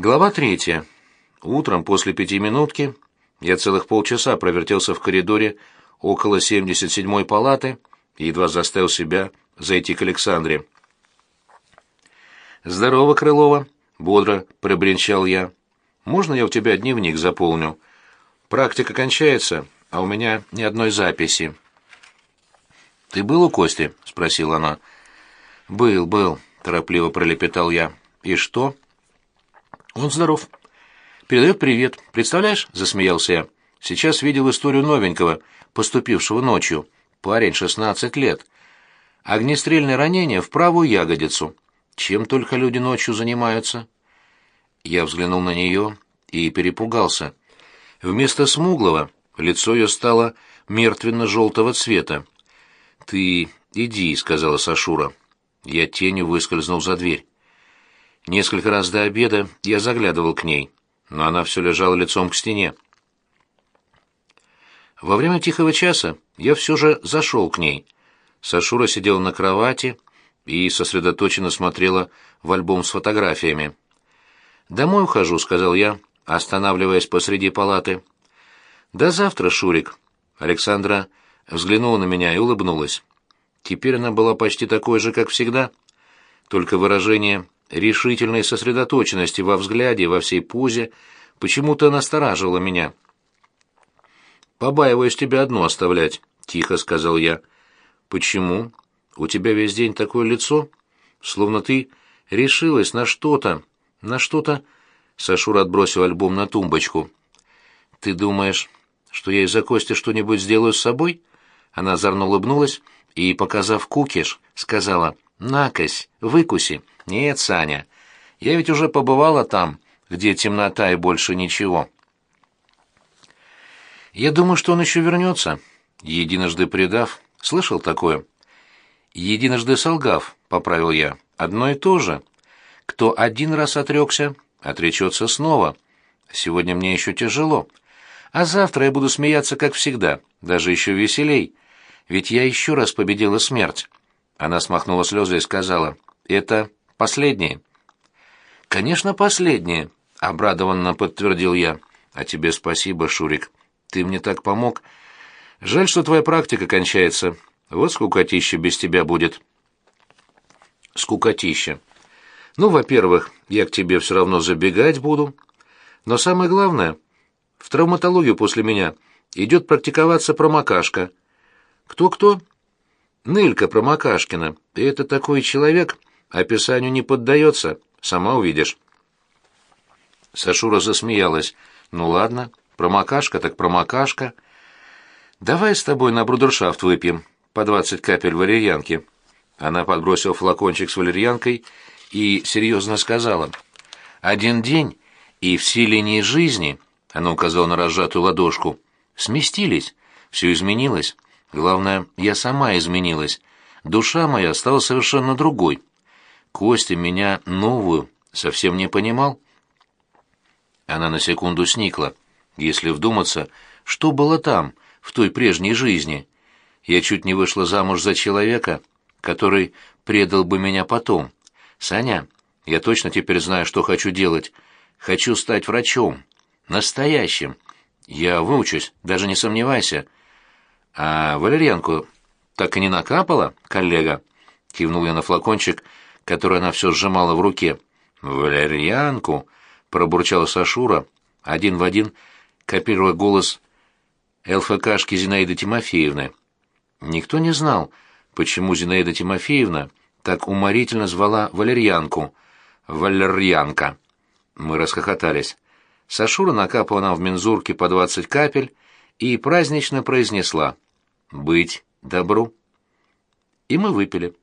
Глава третья. Утром после пятиминутки я целых полчаса провертелся в коридоре около 77-й палаты и едва заставил себя зайти к Александре. «Здорово, Крылова!» — бодро пробренчал я. «Можно я у тебя дневник заполню? Практика кончается, а у меня ни одной записи». «Ты был у Кости?» — спросила она. «Был, был», — торопливо пролепетал я. «И что?» «Он здоров. Передает привет. Представляешь?» — засмеялся я. «Сейчас видел историю новенького, поступившего ночью. Парень, 16 лет. Огнестрельное ранение в правую ягодицу. Чем только люди ночью занимаются?» Я взглянул на нее и перепугался. Вместо смуглого лицо ее стало мертвенно-желтого цвета. «Ты иди», — сказала Сашура. Я тенью выскользнул за дверь. Несколько раз до обеда я заглядывал к ней, но она все лежала лицом к стене. Во время тихого часа я все же зашел к ней. Сашура сидела на кровати и сосредоточенно смотрела в альбом с фотографиями. «Домой ухожу», — сказал я, останавливаясь посреди палаты. «До завтра, Шурик». Александра взглянула на меня и улыбнулась. Теперь она была почти такой же, как всегда, только выражение решительной сосредоточенности во взгляде и во всей позе почему-то настораживало меня. «Побаиваюсь тебя одну оставлять», — тихо сказал я. «Почему? У тебя весь день такое лицо, словно ты решилась на что-то, на что-то...» Сашура отбросил альбом на тумбочку. «Ты думаешь, что я из-за Кости что-нибудь сделаю с собой?» Она озорно улыбнулась и, показав кукиш, сказала «Накось, выкуси». «Нет, Саня, я ведь уже побывала там, где темнота и больше ничего». «Я думаю, что он еще вернется, единожды предав. Слышал такое?» «Единожды солгав», — поправил я. «Одно и то же. Кто один раз отрекся, отречется снова. Сегодня мне еще тяжело. А завтра я буду смеяться, как всегда, даже еще веселей. Ведь я еще раз победила смерть». Она смахнула слезы и сказала, «Это последнее». «Конечно, последнее», — обрадованно подтвердил я. «А тебе спасибо, Шурик. Ты мне так помог. Жаль, что твоя практика кончается. Вот скукотища без тебя будет». «Скукотища. Ну, во-первых, я к тебе все равно забегать буду. Но самое главное, в травматологию после меня идет практиковаться промокашка. Кто-кто?» Нылька Промокашкина. И это такой человек, описанию не поддается, сама увидишь. Сашура засмеялась. Ну ладно, промокашка так промокашка. Давай с тобой на брудершафт выпьем, по двадцать капель валерьянки. Она подбросила флакончик с валерьянкой и серьезно сказала. Один день, и все линии жизни, она указала на разжатую ладошку, сместились, все изменилось. Главное, я сама изменилась. Душа моя стала совершенно другой. Костя меня новую совсем не понимал. Она на секунду сникла. Если вдуматься, что было там, в той прежней жизни? Я чуть не вышла замуж за человека, который предал бы меня потом. Саня, я точно теперь знаю, что хочу делать. Хочу стать врачом. Настоящим. Я выучусь, даже не сомневайся. «А валерьянку так и не накапала, коллега?» — кивнул я на флакончик, который она все сжимала в руке. «Валерьянку!» — пробурчала Сашура, один в один копируя голос ЛФКшки Зинаиды Тимофеевны. Никто не знал, почему Зинаида Тимофеевна так уморительно звала валерьянку. «Валерьянка!» Мы расхохотались. Сашура накапала нам в мензурке по двадцать капель и празднично произнесла — быть добру. И мы выпили.